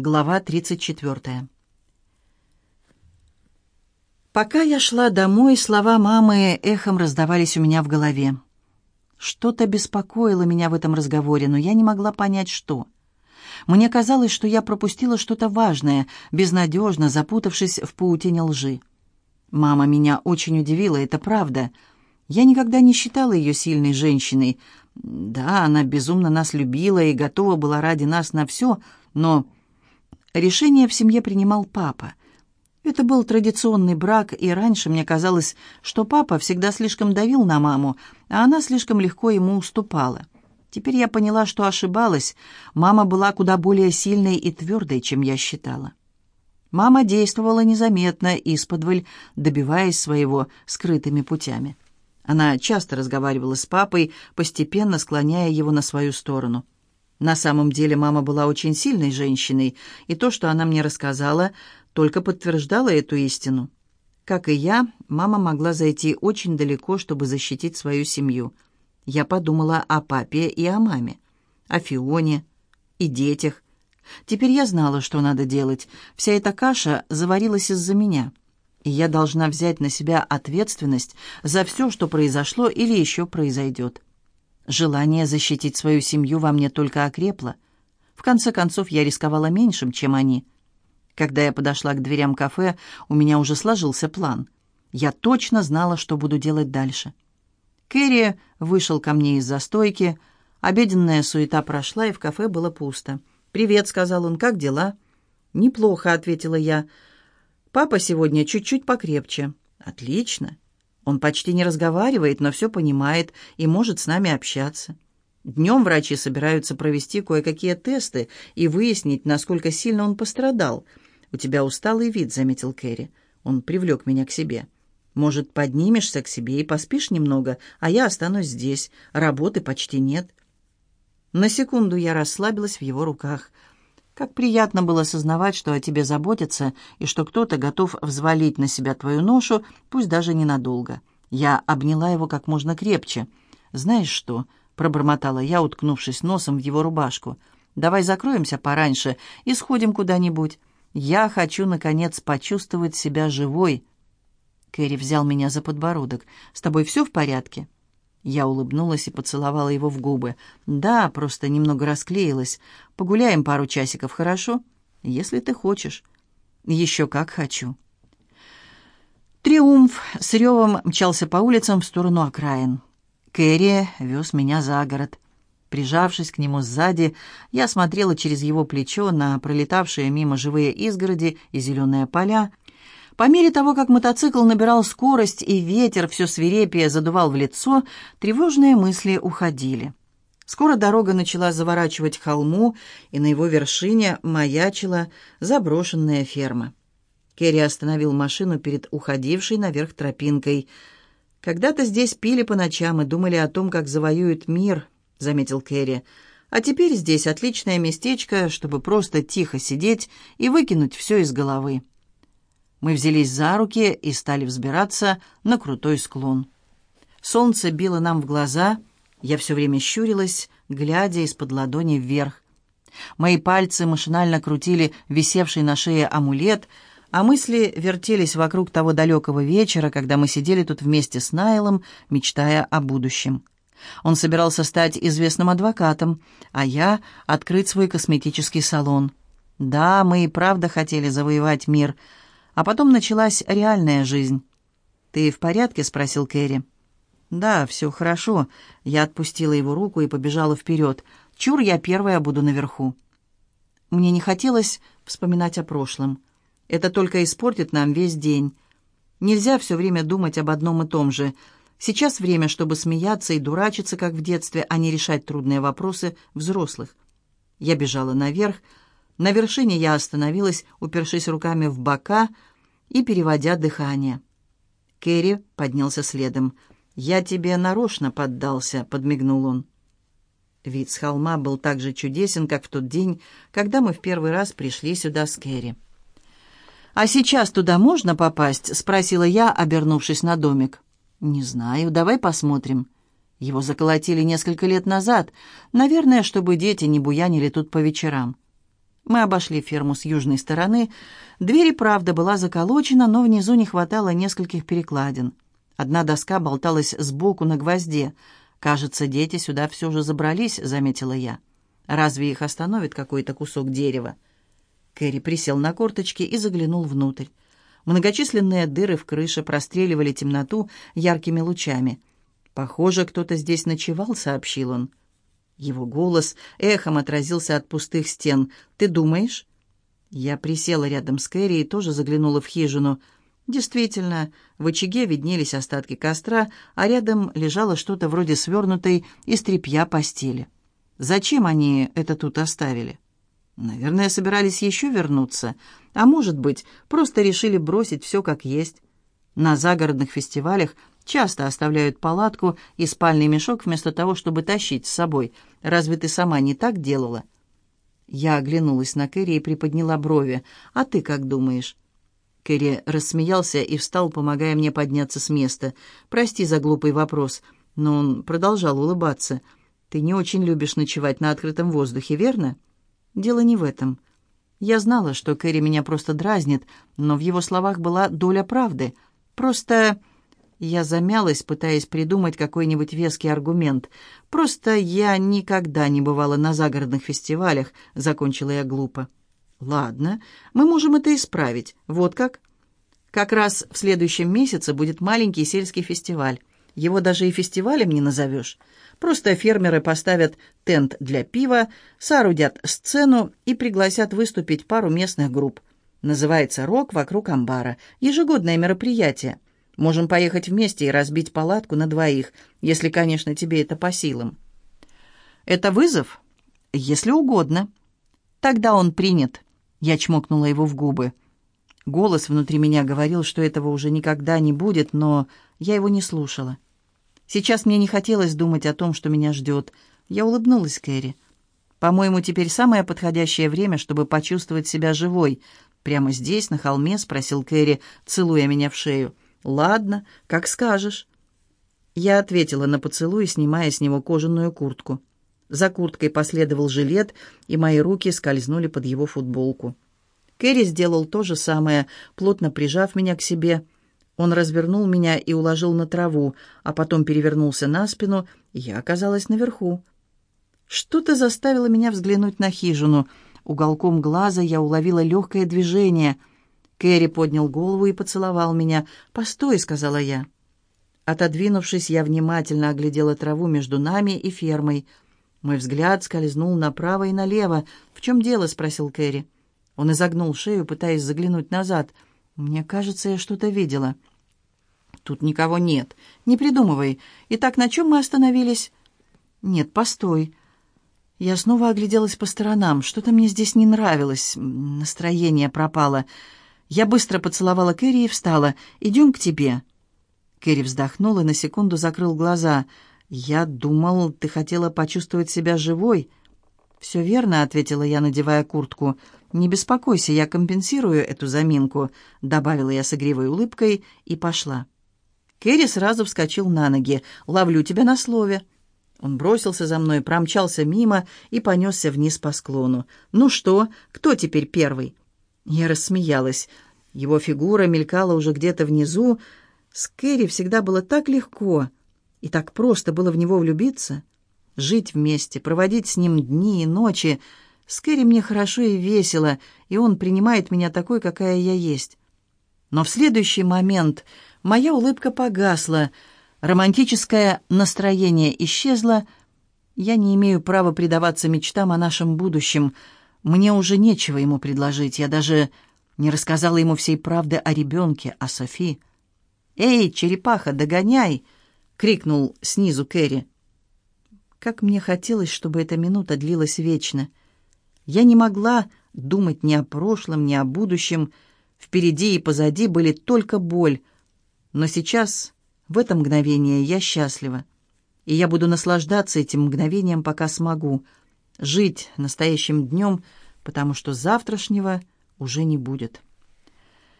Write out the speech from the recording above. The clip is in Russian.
Глава 34. Пока я шла домой, слова мамы эхом раздавались у меня в голове. Что-то беспокоило меня в этом разговоре, но я не могла понять, что. Мне казалось, что я пропустила что-то важное, безнадежно запутавшись в паутине лжи. Мама меня очень удивила, это правда. Я никогда не считала ее сильной женщиной. Да, она безумно нас любила и готова была ради нас на все, но Решение в семье принимал папа. Это был традиционный брак, и раньше мне казалось, что папа всегда слишком давил на маму, а она слишком легко ему уступала. Теперь я поняла, что ошибалась. Мама была куда более сильной и твердой, чем я считала. Мама действовала незаметно, исподволь, добиваясь своего скрытыми путями. Она часто разговаривала с папой, постепенно склоняя его на свою сторону. На самом деле мама была очень сильной женщиной, и то, что она мне рассказала, только подтверждало эту истину. Как и я, мама могла зайти очень далеко, чтобы защитить свою семью. Я подумала о папе и о маме, о Фионе и детях. Теперь я знала, что надо делать. Вся эта каша заварилась из-за меня. И я должна взять на себя ответственность за все, что произошло или еще произойдет. Желание защитить свою семью во мне только окрепло. В конце концов, я рисковала меньшим, чем они. Когда я подошла к дверям кафе, у меня уже сложился план. Я точно знала, что буду делать дальше. Кэрри вышел ко мне из-за стойки. Обеденная суета прошла, и в кафе было пусто. «Привет», — сказал он, — «как дела?» «Неплохо», — ответила я. «Папа сегодня чуть-чуть покрепче». «Отлично. Он почти не разговаривает, но все понимает и может с нами общаться. Днем врачи собираются провести кое-какие тесты и выяснить, насколько сильно он пострадал. «У тебя усталый вид», — заметил Кэрри. Он привлек меня к себе. «Может, поднимешься к себе и поспишь немного, а я останусь здесь. Работы почти нет». На секунду я расслабилась в его руках — как приятно было осознавать, что о тебе заботятся, и что кто-то готов взвалить на себя твою ношу, пусть даже ненадолго. Я обняла его как можно крепче. «Знаешь что?» — пробормотала я, уткнувшись носом в его рубашку. «Давай закроемся пораньше и сходим куда-нибудь. Я хочу, наконец, почувствовать себя живой». Кэрри взял меня за подбородок. «С тобой все в порядке?» Я улыбнулась и поцеловала его в губы. «Да, просто немного расклеилась. Погуляем пару часиков, хорошо? Если ты хочешь». «Еще как хочу». Триумф с ревом мчался по улицам в сторону окраин. Кэрри вез меня за город. Прижавшись к нему сзади, я смотрела через его плечо на пролетавшие мимо живые изгороди и зеленые поля, по мере того, как мотоцикл набирал скорость и ветер все свирепее задувал в лицо, тревожные мысли уходили. Скоро дорога начала заворачивать к холму, и на его вершине маячила заброшенная ферма. Керри остановил машину перед уходившей наверх тропинкой. «Когда-то здесь пили по ночам и думали о том, как завоюют мир», — заметил Керри. «А теперь здесь отличное местечко, чтобы просто тихо сидеть и выкинуть все из головы». Мы взялись за руки и стали взбираться на крутой склон. Солнце било нам в глаза, я все время щурилась, глядя из-под ладони вверх. Мои пальцы машинально крутили висевший на шее амулет, а мысли вертелись вокруг того далекого вечера, когда мы сидели тут вместе с Найлом, мечтая о будущем. Он собирался стать известным адвокатом, а я — открыть свой косметический салон. Да, мы и правда хотели завоевать мир — а потом началась реальная жизнь. «Ты в порядке?» — спросил Кэрри. «Да, все хорошо». Я отпустила его руку и побежала вперед. «Чур, я первая буду наверху». Мне не хотелось вспоминать о прошлом. Это только испортит нам весь день. Нельзя все время думать об одном и том же. Сейчас время, чтобы смеяться и дурачиться, как в детстве, а не решать трудные вопросы взрослых. Я бежала наверх. На вершине я остановилась, упершись руками в бока — и переводя дыхание. Кэрри поднялся следом. «Я тебе нарочно поддался», — подмигнул он. Вид с холма был так же чудесен, как в тот день, когда мы в первый раз пришли сюда с Кэрри. «А сейчас туда можно попасть?» — спросила я, обернувшись на домик. «Не знаю, давай посмотрим». Его заколотили несколько лет назад, наверное, чтобы дети не буянили тут по вечерам. Мы обошли ферму с южной стороны. Дверь и правда была заколочена, но внизу не хватало нескольких перекладин. Одна доска болталась сбоку на гвозде. «Кажется, дети сюда все же забрались», — заметила я. «Разве их остановит какой-то кусок дерева?» Кэрри присел на корточки и заглянул внутрь. Многочисленные дыры в крыше простреливали темноту яркими лучами. «Похоже, кто-то здесь ночевал», — сообщил он. Его голос эхом отразился от пустых стен. «Ты думаешь?» Я присела рядом с Кэрри и тоже заглянула в хижину. Действительно, в очаге виднелись остатки костра, а рядом лежало что-то вроде свернутой из тряпья постели. Зачем они это тут оставили? Наверное, собирались еще вернуться. А может быть, просто решили бросить все как есть. На загородных фестивалях часто оставляют палатку и спальный мешок вместо того, чтобы тащить с собой. Разве ты сама не так делала?» Я оглянулась на Кэрри и приподняла брови. «А ты как думаешь?» Кэрри рассмеялся и встал, помогая мне подняться с места. «Прости за глупый вопрос». Но он продолжал улыбаться. «Ты не очень любишь ночевать на открытом воздухе, верно?» «Дело не в этом. Я знала, что Кэрри меня просто дразнит, но в его словах была доля правды. Просто я замялась, пытаясь придумать какой-нибудь веский аргумент. «Просто я никогда не бывала на загородных фестивалях», — закончила я глупо. «Ладно, мы можем это исправить. Вот как?» «Как раз в следующем месяце будет маленький сельский фестиваль. Его даже и фестивалем не назовешь. Просто фермеры поставят тент для пива, соорудят сцену и пригласят выступить пару местных групп. Называется «Рок вокруг амбара». Ежегодное мероприятие». Можем поехать вместе и разбить палатку на двоих, если, конечно, тебе это по силам». «Это вызов?» «Если угодно». «Тогда он принят». Я чмокнула его в губы. Голос внутри меня говорил, что этого уже никогда не будет, но я его не слушала. Сейчас мне не хотелось думать о том, что меня ждет. Я улыбнулась Кэрри. «По-моему, теперь самое подходящее время, чтобы почувствовать себя живой. Прямо здесь, на холме?» — спросил Кэрри, целуя меня в шею. «Ладно, как скажешь». Я ответила на поцелуй, снимая с него кожаную куртку. За курткой последовал жилет, и мои руки скользнули под его футболку. Кэрри сделал то же самое, плотно прижав меня к себе. Он развернул меня и уложил на траву, а потом перевернулся на спину, и я оказалась наверху. Что-то заставило меня взглянуть на хижину. Уголком глаза я уловила легкое движение — Кэрри поднял голову и поцеловал меня. «Постой», — сказала я. Отодвинувшись, я внимательно оглядела траву между нами и фермой. Мой взгляд скользнул направо и налево. «В чем дело?» — спросил Кэрри. Он изогнул шею, пытаясь заглянуть назад. «Мне кажется, я что-то видела». «Тут никого нет. Не придумывай. Итак, на чем мы остановились?» «Нет, постой». Я снова огляделась по сторонам. Что-то мне здесь не нравилось. Настроение пропало. Я быстро поцеловала Кэрри и встала. «Идем к тебе». Кэрри вздохнул и на секунду закрыл глаза. «Я думал, ты хотела почувствовать себя живой». «Все верно», — ответила я, надевая куртку. «Не беспокойся, я компенсирую эту заминку», — добавила я с игривой улыбкой и пошла. Кэрри сразу вскочил на ноги. «Ловлю тебя на слове». Он бросился за мной, промчался мимо и понесся вниз по склону. «Ну что, кто теперь первый?» Я рассмеялась. Его фигура мелькала уже где-то внизу. С Кэрри всегда было так легко, и так просто было в него влюбиться. Жить вместе, проводить с ним дни и ночи. С Кэрри мне хорошо и весело, и он принимает меня такой, какая я есть. Но в следующий момент моя улыбка погасла, романтическое настроение исчезло. Я не имею права предаваться мечтам о нашем будущем — мне уже нечего ему предложить. Я даже не рассказала ему всей правды о ребенке, о Софи. «Эй, черепаха, догоняй!» — крикнул снизу Кэрри. Как мне хотелось, чтобы эта минута длилась вечно. Я не могла думать ни о прошлом, ни о будущем. Впереди и позади были только боль. Но сейчас, в это мгновение, я счастлива. И я буду наслаждаться этим мгновением, пока смогу — жить настоящим днем, потому что завтрашнего уже не будет.